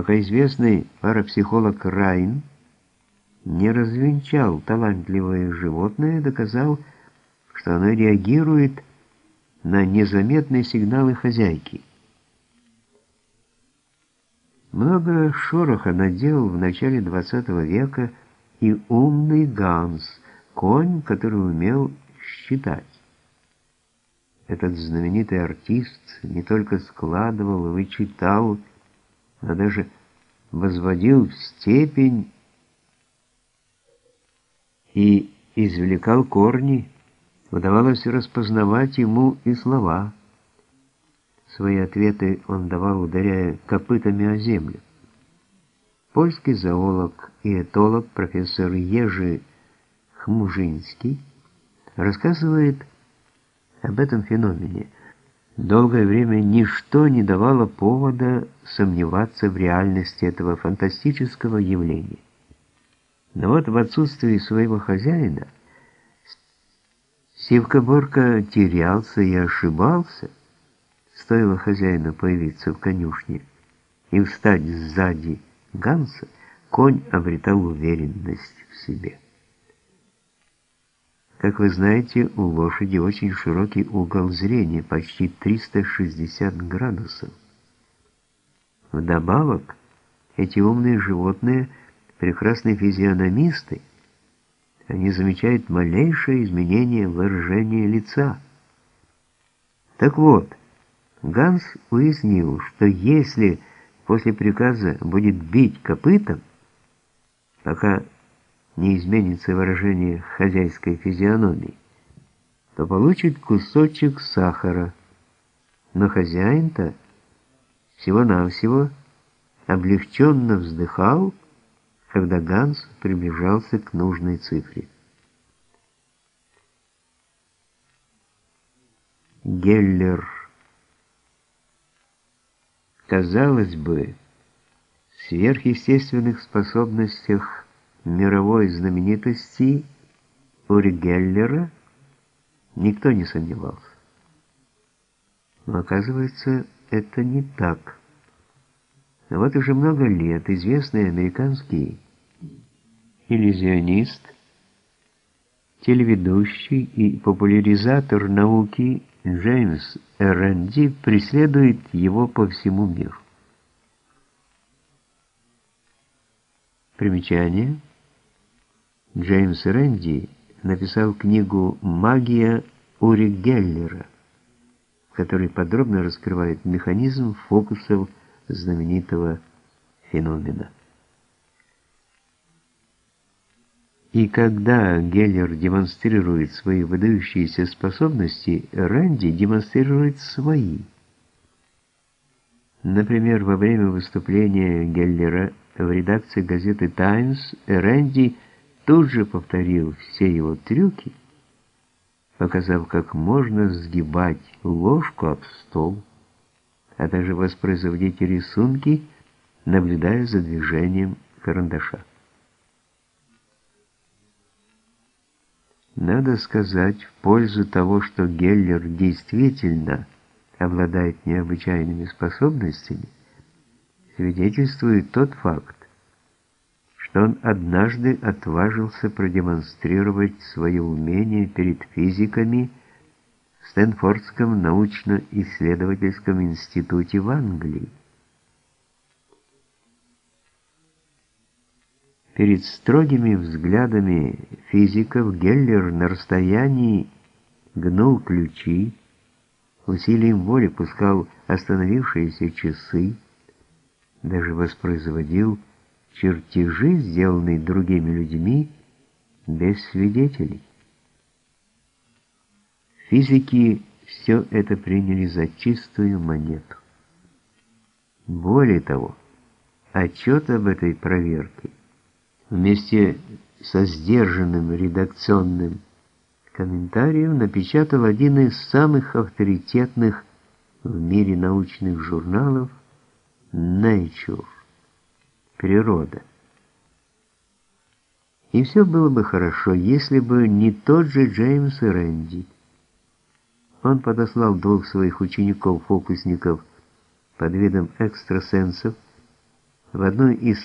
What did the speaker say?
пока известный парапсихолог Райн не развенчал талантливое животное, доказал, что оно реагирует на незаметные сигналы хозяйки. Много шороха наделал в начале XX века и умный Ганс, конь, который умел считать. Этот знаменитый артист не только складывал и вычитал, но даже возводил в степень и извлекал корни, удавалось распознавать ему и слова. Свои ответы он давал, ударяя копытами о землю. Польский зоолог и этолог профессор Ежи Хмужинский рассказывает об этом феномене. Долгое время ничто не давало повода сомневаться в реальности этого фантастического явления. Но вот в отсутствии своего хозяина Сивка-Борка терялся и ошибался, стоило хозяину появиться в конюшне и встать сзади Ганса, конь обретал уверенность в себе. Как вы знаете, у лошади очень широкий угол зрения, почти 360 градусов. Вдобавок, эти умные животные – прекрасные физиономисты, они замечают малейшее изменение выражения лица. Так вот, Ганс уяснил, что если после приказа будет бить копытом, пока не изменится выражение хозяйской физиономии, то получит кусочек сахара. Но хозяин-то всего-навсего облегченно вздыхал, когда Ганс приближался к нужной цифре. Геллер. Казалось бы, в сверхъестественных способностях мировой знаменитости Ури Геллера никто не сомневался. Но оказывается, это не так. Вот уже много лет известный американский иллюзионист, телеведущий и популяризатор науки Джеймс Рэнди преследует его по всему миру. Примечание – Джеймс Рэнди написал книгу «Магия Ури Геллера», который подробно раскрывает механизм фокусов знаменитого феномена. И когда Геллер демонстрирует свои выдающиеся способности, Рэнди демонстрирует свои. Например, во время выступления Геллера в редакции газеты «Таймс» Рэнди – тут же повторил все его трюки, показав, как можно сгибать ложку об стол, а также воспроизводить рисунки, наблюдая за движением карандаша. Надо сказать в пользу того, что Геллер действительно обладает необычайными способностями, свидетельствует тот факт, он однажды отважился продемонстрировать свое умение перед физиками в Стэнфордском научно-исследовательском институте в Англии. Перед строгими взглядами физиков Геллер на расстоянии гнул ключи, усилием воли пускал остановившиеся часы, даже воспроизводил чертежи, сделанные другими людьми, без свидетелей. Физики все это приняли за чистую монету. Более того, отчет об этой проверке вместе со сдержанным редакционным комментарием напечатал один из самых авторитетных в мире научных журналов Nature природа. И все было бы хорошо, если бы не тот же Джеймс Рэнди. Он подослал двух своих учеников-фокусников под видом экстрасенсов В одной из